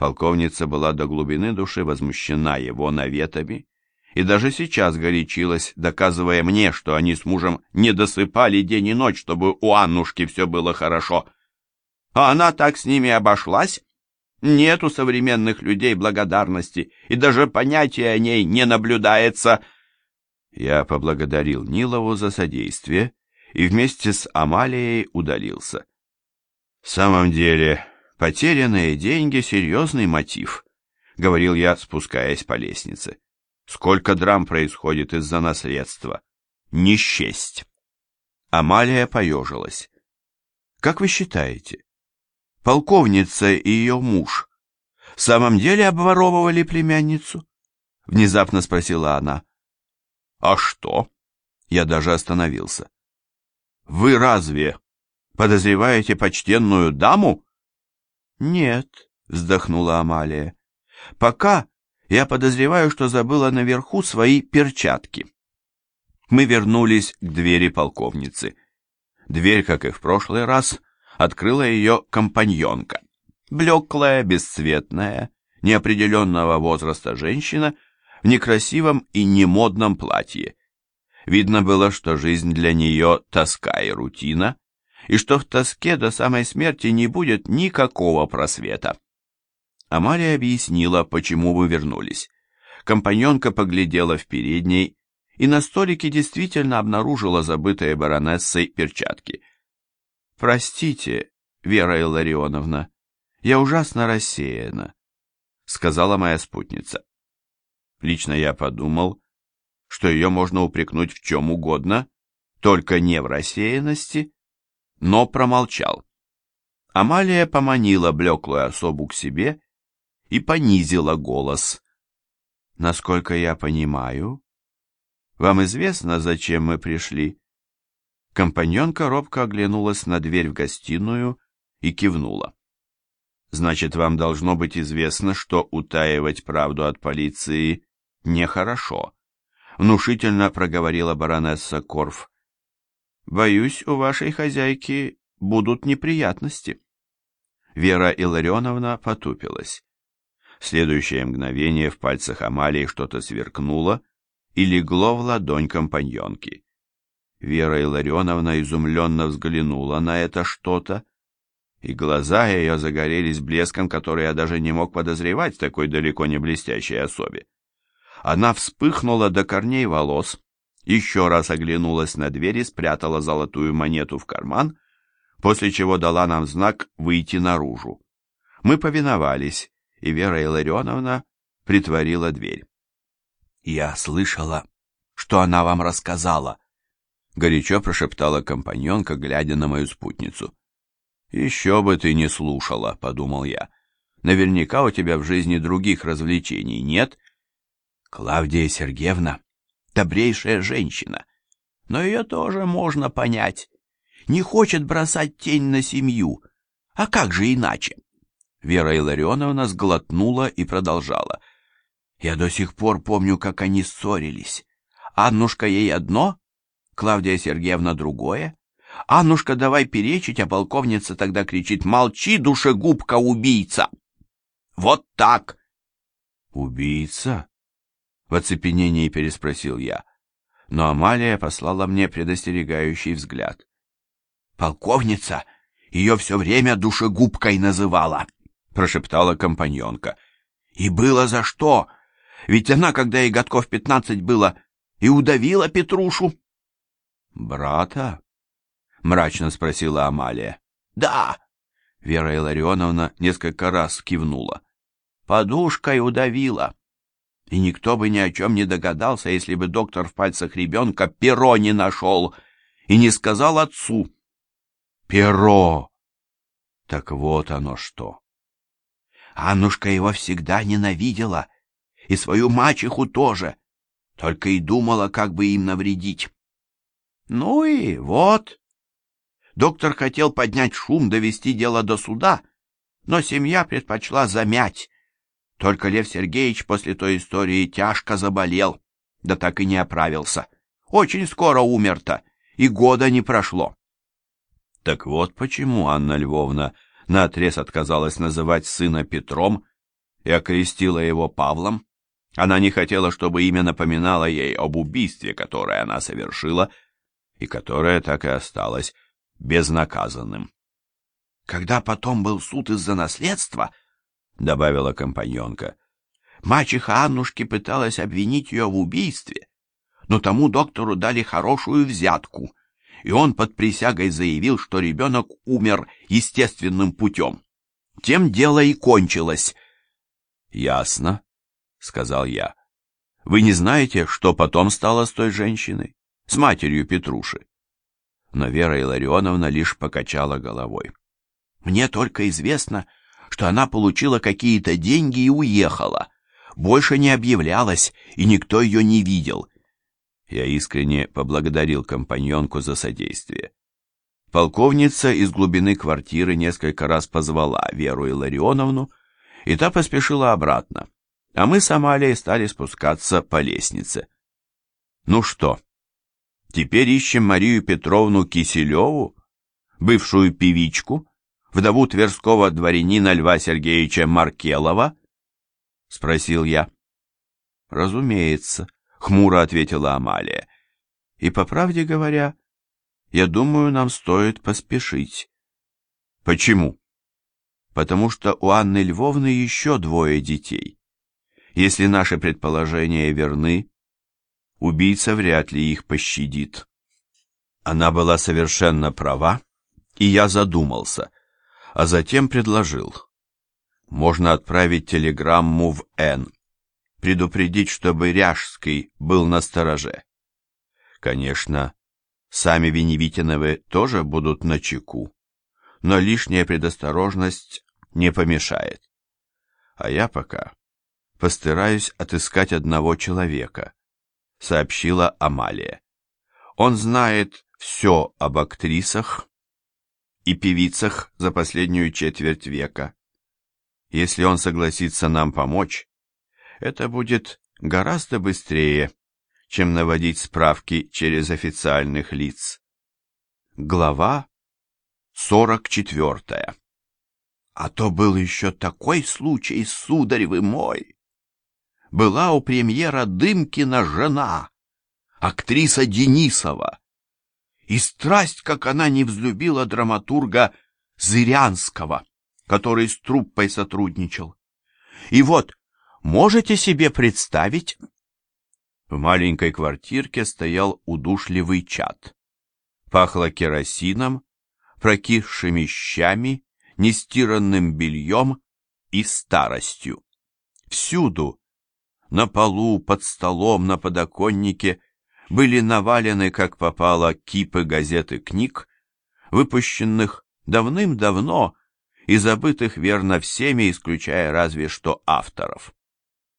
Полковница была до глубины души возмущена его наветами и даже сейчас горячилась, доказывая мне, что они с мужем не досыпали день и ночь, чтобы у Аннушки все было хорошо. А она так с ними обошлась. Нет у современных людей благодарности, и даже понятия о ней не наблюдается. Я поблагодарил Нилову за содействие и вместе с Амалией удалился. В самом деле, потерянные деньги — серьезный мотив, — говорил я, спускаясь по лестнице. Сколько драм происходит из-за наследства. Не. Амалия поежилась. Как вы считаете, полковница и ее муж в самом деле обворовывали племянницу? Внезапно спросила она. А что? Я даже остановился. Вы разве подозреваете почтенную даму? Нет, вздохнула Амалия. Пока я подозреваю, что забыла наверху свои перчатки. Мы вернулись к двери полковницы. Дверь, как и в прошлый раз, открыла ее компаньонка. Блеклая, бесцветная, неопределенного возраста женщина в некрасивом и немодном платье. Видно было, что жизнь для нее тоска и рутина, и что в тоске до самой смерти не будет никакого просвета. Амалия объяснила, почему вы вернулись. Компаньонка поглядела в передней и на столике действительно обнаружила забытые баронессой перчатки. «Простите, Вера Илларионовна, я ужасно рассеяна», — сказала моя спутница. Лично я подумал, что ее можно упрекнуть в чем угодно, только не в рассеянности, но промолчал. Амалия поманила блеклую особу к себе и понизила голос. «Насколько я понимаю, вам известно, зачем мы пришли?» Компаньонка робко оглянулась на дверь в гостиную и кивнула. «Значит, вам должно быть известно, что утаивать правду от полиции нехорошо», внушительно проговорила баронесса Корф. «Боюсь, у вашей хозяйки будут неприятности». Вера Илларионовна потупилась. В следующее мгновение в пальцах Амалии что-то сверкнуло и легло в ладонь компаньонки. Вера Илларионовна изумленно взглянула на это что-то, и глаза ее загорелись блеском, который я даже не мог подозревать в такой далеко не блестящей особе. Она вспыхнула до корней волос, еще раз оглянулась на дверь и спрятала золотую монету в карман, после чего дала нам знак выйти наружу. Мы повиновались, и Вера Илларионовна притворила дверь. «Я слышала, что она вам рассказала», — горячо прошептала компаньонка, глядя на мою спутницу. «Еще бы ты не слушала», — подумал я. «Наверняка у тебя в жизни других развлечений нет». «Клавдия Сергеевна — добрейшая женщина, но ее тоже можно понять. Не хочет бросать тень на семью. А как же иначе?» Вера Илларионовна сглотнула и продолжала. «Я до сих пор помню, как они ссорились. Аннушка ей одно, Клавдия Сергеевна другое. Аннушка, давай перечить, а полковница тогда кричит «Молчи, душегубка, убийца!» Вот так! «Убийца?» — в оцепенении переспросил я. Но Амалия послала мне предостерегающий взгляд. «Полковница ее все время душегубкой называла!» — прошептала компаньонка. «И было за что! Ведь она, когда ей годков пятнадцать было, и удавила Петрушу!» «Брата?» — мрачно спросила Амалия. «Да!» — Вера Илларионовна несколько раз кивнула. «Подушкой удавила!» И никто бы ни о чем не догадался, если бы доктор в пальцах ребенка перо не нашел и не сказал отцу. «Перо!» Так вот оно что! Аннушка его всегда ненавидела, и свою мачеху тоже, только и думала, как бы им навредить. Ну и вот. Доктор хотел поднять шум, довести дело до суда, но семья предпочла замять. Только Лев Сергеевич после той истории тяжко заболел, да так и не оправился. Очень скоро умер-то, и года не прошло. Так вот почему Анна Львовна наотрез отказалась называть сына Петром и окрестила его Павлом. Она не хотела, чтобы имя напоминало ей об убийстве, которое она совершила, и которое так и осталось безнаказанным. «Когда потом был суд из-за наследства», — добавила компаньонка, — «мачеха Аннушки пыталась обвинить ее в убийстве, но тому доктору дали хорошую взятку, и он под присягой заявил, что ребенок умер естественным путем. Тем дело и кончилось». «Ясно», — сказал я. «Вы не знаете, что потом стало с той женщиной, с матерью Петруши?» Но Вера Илларионовна лишь покачала головой. «Мне только известно, что она получила какие-то деньги и уехала. Больше не объявлялась, и никто ее не видел». Я искренне поблагодарил компаньонку за содействие. Полковница из глубины квартиры несколько раз позвала Веру Илларионовну, и та поспешила обратно, а мы с Амалией стали спускаться по лестнице. Ну что, теперь ищем Марию Петровну Киселеву, бывшую певичку, вдову тверского дворянина Льва Сергеевича Маркелова? — спросил я. — Разумеется, — хмуро ответила Амалия. — И, по правде говоря, я думаю, нам стоит поспешить. — Почему? потому что у Анны Львовны еще двое детей. Если наши предположения верны, убийца вряд ли их пощадит. Она была совершенно права, и я задумался, а затем предложил. Можно отправить телеграмму в Н, предупредить, чтобы Ряжский был на стороже. Конечно, сами Веневитиновы тоже будут на чеку но лишняя предосторожность не помешает. А я пока постараюсь отыскать одного человека, сообщила Амалия. Он знает все об актрисах и певицах за последнюю четверть века. Если он согласится нам помочь, это будет гораздо быстрее, чем наводить справки через официальных лиц. Глава сорок четвертая. А то был еще такой случай, сударь вы мой. Была у премьера Дымкина жена, актриса Денисова. И страсть, как она не взлюбила драматурга Зырянского, который с труппой сотрудничал. И вот, можете себе представить? В маленькой квартирке стоял удушливый чад. Пахло керосином, прокисшими щами, нестиранным бельем и старостью. Всюду, на полу, под столом, на подоконнике, были навалены, как попало, кипы газет и книг, выпущенных давным-давно и забытых верно всеми, исключая разве что авторов.